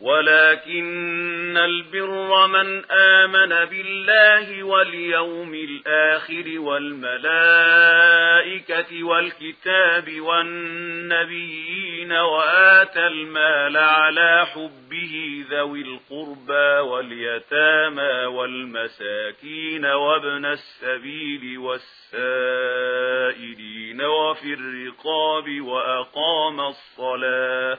ولكن البر من آمن بالله واليوم الآخر والملائكة والكتاب والنبيين وآت المال على حبه ذوي القربى واليتامى والمساكين وابن السبيل والسائلين وفي الرقاب وأقام الصلاة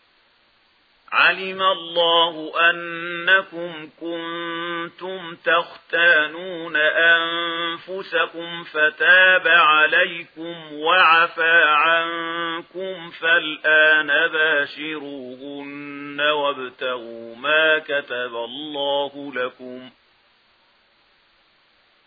علم الله أنكم كنتم تختانون أنفسكم فتاب عليكم وعفى عنكم فالآن باشروهن وابتغوا ما كتب الله لكم